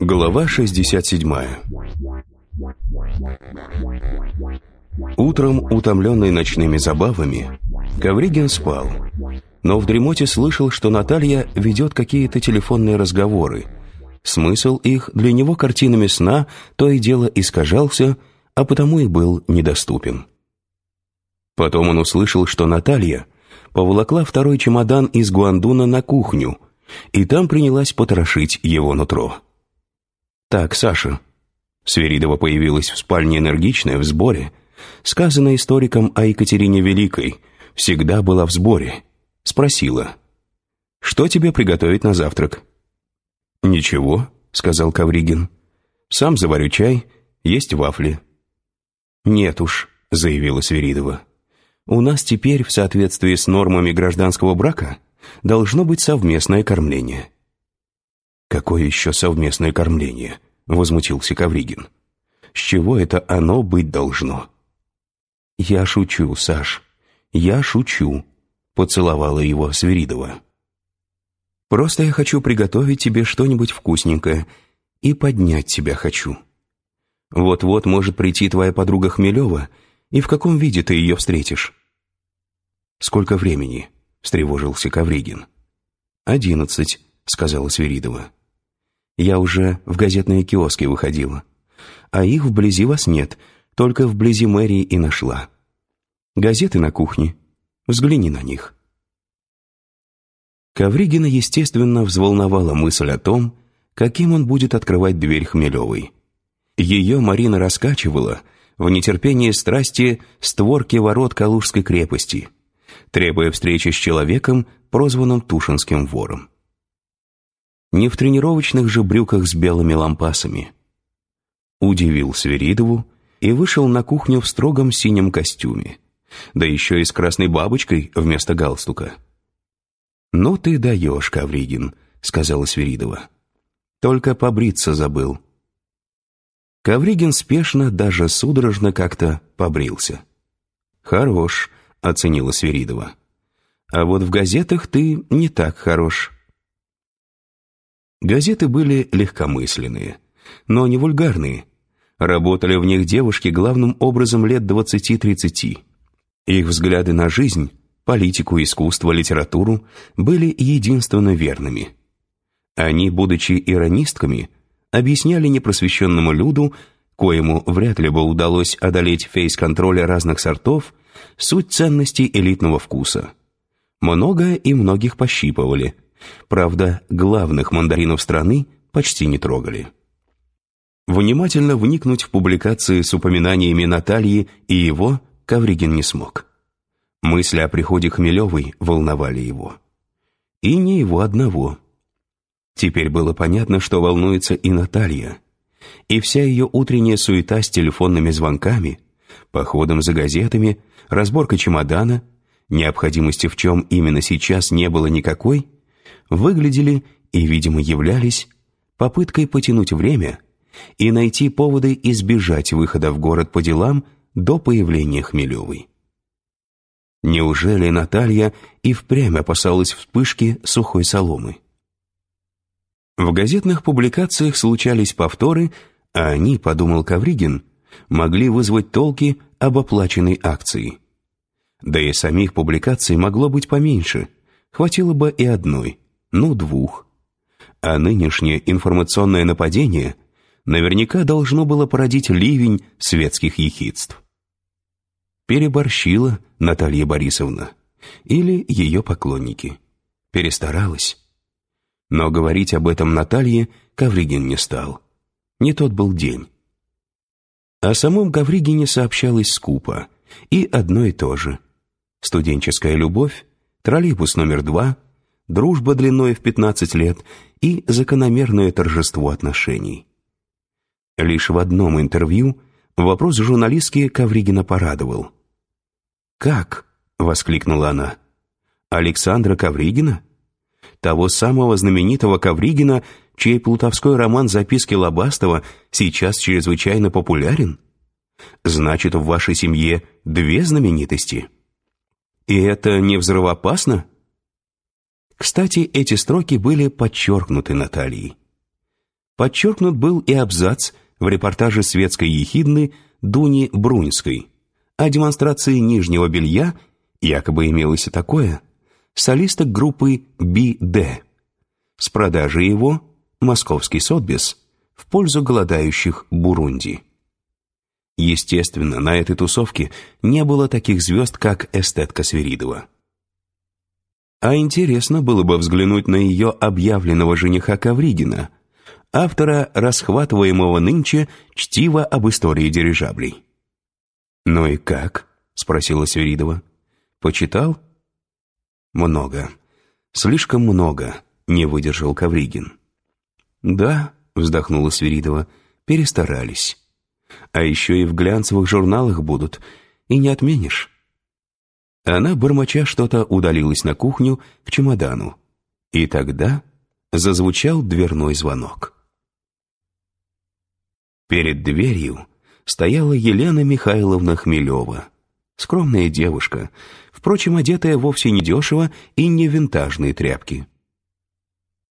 Глава 67 Утром, утомленный ночными забавами, Ковригин спал, но в дремоте слышал, что Наталья ведет какие-то телефонные разговоры. Смысл их для него картинами сна то и дело искажался, а потому и был недоступен. Потом он услышал, что Наталья поволокла второй чемодан из Гуандуна на кухню, и там принялась потрошить его нутро. «Так, Саша». Сверидова появилась в спальне энергичная, в сборе. Сказано историком о Екатерине Великой, всегда была в сборе. Спросила, «Что тебе приготовить на завтрак?» «Ничего», — сказал Кавригин. «Сам заварю чай, есть вафли». «Нет уж», — заявила Сверидова. «У нас теперь, в соответствии с нормами гражданского брака, должно быть совместное кормление». «Какое еще совместное кормление?» — возмутился Кавригин. «С чего это оно быть должно?» «Я шучу, Саш, я шучу», — поцеловала его Свиридова. «Просто я хочу приготовить тебе что-нибудь вкусненькое и поднять тебя хочу. Вот-вот может прийти твоя подруга Хмелева, и в каком виде ты ее встретишь?» «Сколько времени?» — встревожился Кавригин. «Одиннадцать», — сказала Свиридова. Я уже в газетные киоски выходила. А их вблизи вас нет, только вблизи мэрии и нашла. Газеты на кухне. Взгляни на них. Ковригина, естественно, взволновала мысль о том, каким он будет открывать дверь Хмелевой. Ее Марина раскачивала в нетерпении страсти створки ворот Калужской крепости, требуя встречи с человеком, прозванным Тушинским вором не в тренировочных же брюках с белыми лампасами. Удивил Сверидову и вышел на кухню в строгом синем костюме, да еще и с красной бабочкой вместо галстука. «Ну ты даешь, Кавригин», — сказала Сверидова. «Только побриться забыл». Кавригин спешно, даже судорожно как-то побрился. «Хорош», — оценила Сверидова. «А вот в газетах ты не так хорош». Газеты были легкомысленные, но не вульгарные. Работали в них девушки главным образом лет 20-30. Их взгляды на жизнь, политику, искусство, литературу были единственно верными. Они, будучи иронистками, объясняли непросвещенному люду, коему вряд ли бы удалось одолеть фейс-контроля разных сортов, суть ценностей элитного вкуса. Многое и многих пощипывали – Правда, главных мандаринов страны почти не трогали. Внимательно вникнуть в публикации с упоминаниями Натальи и его Ковригин не смог. Мысли о приходе Хмелевой волновали его. И не его одного. Теперь было понятно, что волнуется и Наталья. И вся ее утренняя суета с телефонными звонками, походом за газетами, разборкой чемодана, необходимости в чем именно сейчас не было никакой, выглядели и, видимо, являлись попыткой потянуть время и найти поводы избежать выхода в город по делам до появления Хмелевой. Неужели Наталья и впрямь опасалась вспышки сухой соломы? В газетных публикациях случались повторы, а они, подумал Кавригин, могли вызвать толки об оплаченной акции. Да и самих публикаций могло быть поменьше, хватило бы и одной – ну двух. А нынешнее информационное нападение наверняка должно было породить ливень светских ехидств. Переборщила Наталья Борисовна или ее поклонники. Перестаралась. Но говорить об этом Наталье Ковригин не стал. Не тот был день. О самом Ковригине сообщалось скупо, и одно и то же. Студенческая любовь, троллейбус номер два — дружба длиной в 15 лет и закономерное торжество отношений. Лишь в одном интервью вопрос журналистки Ковригина порадовал. «Как?» — воскликнула она. «Александра Ковригина? Того самого знаменитого Ковригина, чей плутовской роман «Записки Лобастова» сейчас чрезвычайно популярен? Значит, в вашей семье две знаменитости. И это не взрывоопасно? Кстати, эти строки были подчеркнуты Натальей. Подчеркнут был и абзац в репортаже светской ехидны Дуни Бруньской о демонстрации нижнего белья, якобы имелось и такое, солисток группы Би-Д. С продажи его московский Сотбис в пользу голодающих Бурунди. Естественно, на этой тусовке не было таких звезд, как эстетка Свиридова. А интересно было бы взглянуть на ее объявленного жениха Ковригина, автора расхватываемого нынче чтива об истории дирижаблей. «Ну и как?» — спросила Свиридова. «Почитал?» «Много. Слишком много», — не выдержал Ковригин. «Да», — вздохнула Свиридова, — «перестарались. А еще и в глянцевых журналах будут, и не отменишь». Она, бормоча что-то, удалилась на кухню к чемодану. И тогда зазвучал дверной звонок. Перед дверью стояла Елена Михайловна Хмелева, скромная девушка, впрочем, одетая вовсе не дешево и не винтажные тряпки.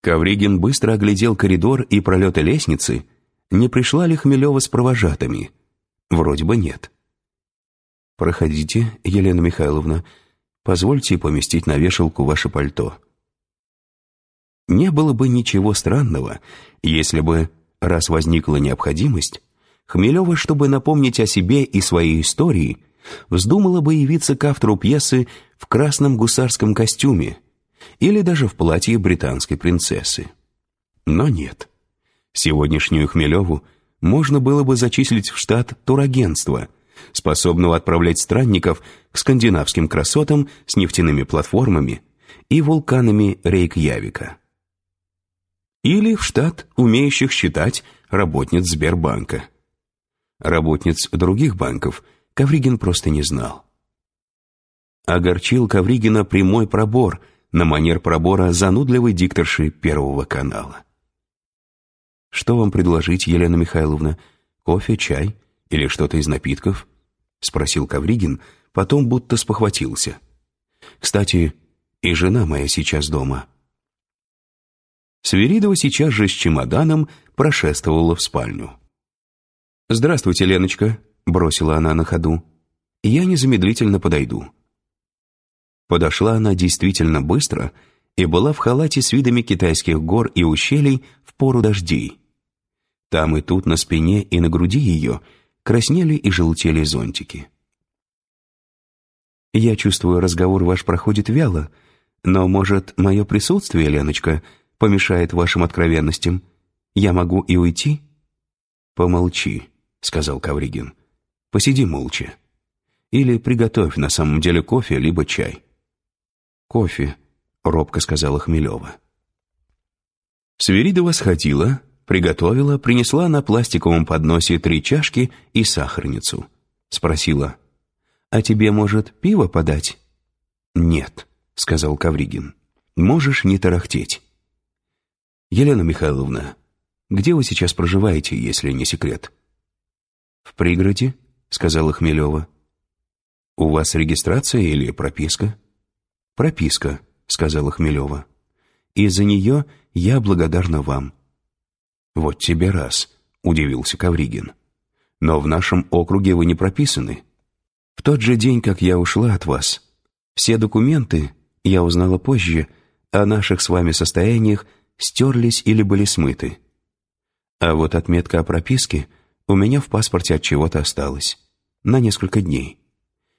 Ковригин быстро оглядел коридор и пролеты лестницы, не пришла ли Хмелева с провожатыми. Вроде бы нет. «Проходите, Елена Михайловна, позвольте поместить на вешалку ваше пальто». Не было бы ничего странного, если бы Раз возникла необходимость, Хмелева, чтобы напомнить о себе и своей истории, вздумала бы явиться к автору пьесы в красном гусарском костюме или даже в платье британской принцессы. Но нет. Сегодняшнюю Хмелеву можно было бы зачислить в штат турагентства, способного отправлять странников к скандинавским красотам с нефтяными платформами и вулканами Рейкьявика или в штат умеющих считать работниц Сбербанка. Работниц других банков Ковригин просто не знал. Огорчил Ковригина прямой пробор на манер пробора занудливой дикторши Первого канала. «Что вам предложить, Елена Михайловна? Кофе, чай или что-то из напитков?» — спросил Ковригин, потом будто спохватился. «Кстати, и жена моя сейчас дома». Свиридова сейчас же с чемоданом прошествовала в спальню. «Здравствуйте, Леночка», — бросила она на ходу. «Я незамедлительно подойду». Подошла она действительно быстро и была в халате с видами китайских гор и ущелий в пору дождей. Там и тут на спине и на груди ее краснели и желтели зонтики. «Я чувствую, разговор ваш проходит вяло, но, может, мое присутствие, Леночка, — помешает вашим откровенностям. Я могу и уйти?» «Помолчи», — сказал Кавригин. «Посиди молча. Или приготовь на самом деле кофе, либо чай». «Кофе», — робко сказала Хмелева. Сверидова сходила, приготовила, принесла на пластиковом подносе три чашки и сахарницу. Спросила, «А тебе, может, пиво подать?» «Нет», — сказал Кавригин. «Можешь не тарахтеть». «Елена Михайловна, где вы сейчас проживаете, если не секрет?» «В пригороде», — сказала Хмелева. «У вас регистрация или прописка?» «Прописка», — сказала Хмелева. «И за нее я благодарна вам». «Вот тебе раз», — удивился Кавригин. «Но в нашем округе вы не прописаны. В тот же день, как я ушла от вас, все документы, я узнала позже, о наших с вами состояниях стерлись или были смыты. А вот отметка о прописке у меня в паспорте от чего-то осталась. На несколько дней.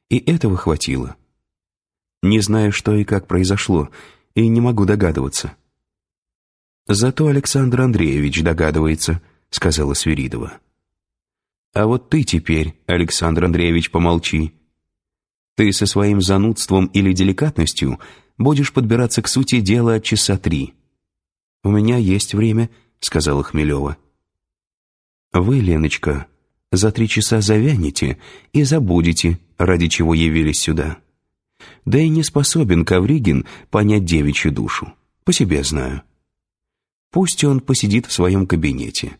И этого хватило. Не знаю, что и как произошло, и не могу догадываться. «Зато Александр Андреевич догадывается», — сказала Свиридова. «А вот ты теперь, Александр Андреевич, помолчи. Ты со своим занудством или деликатностью будешь подбираться к сути дела часа три. «У меня есть время», — сказала Хмелева. «Вы, Леночка, за три часа завянете и забудете, ради чего явились сюда. Да и не способен Ковригин понять девичью душу, по себе знаю. Пусть он посидит в своем кабинете,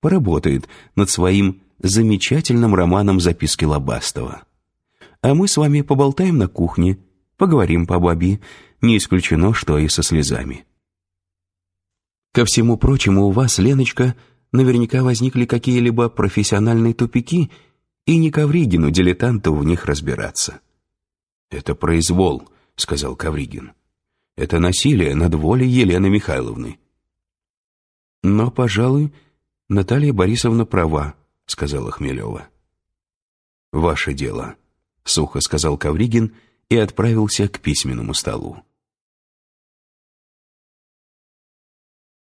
поработает над своим замечательным романом записки Лобастова. А мы с вами поболтаем на кухне, поговорим по баби, не исключено, что и со слезами. Ко всему прочему, у вас, Леночка, наверняка возникли какие-либо профессиональные тупики, и не Ковригину, дилетанту, в них разбираться. «Это произвол», — сказал Ковригин. «Это насилие над волей Елены Михайловны». «Но, пожалуй, Наталья Борисовна права», — сказала Хмелева. «Ваше дело», — сухо сказал Ковригин и отправился к письменному столу.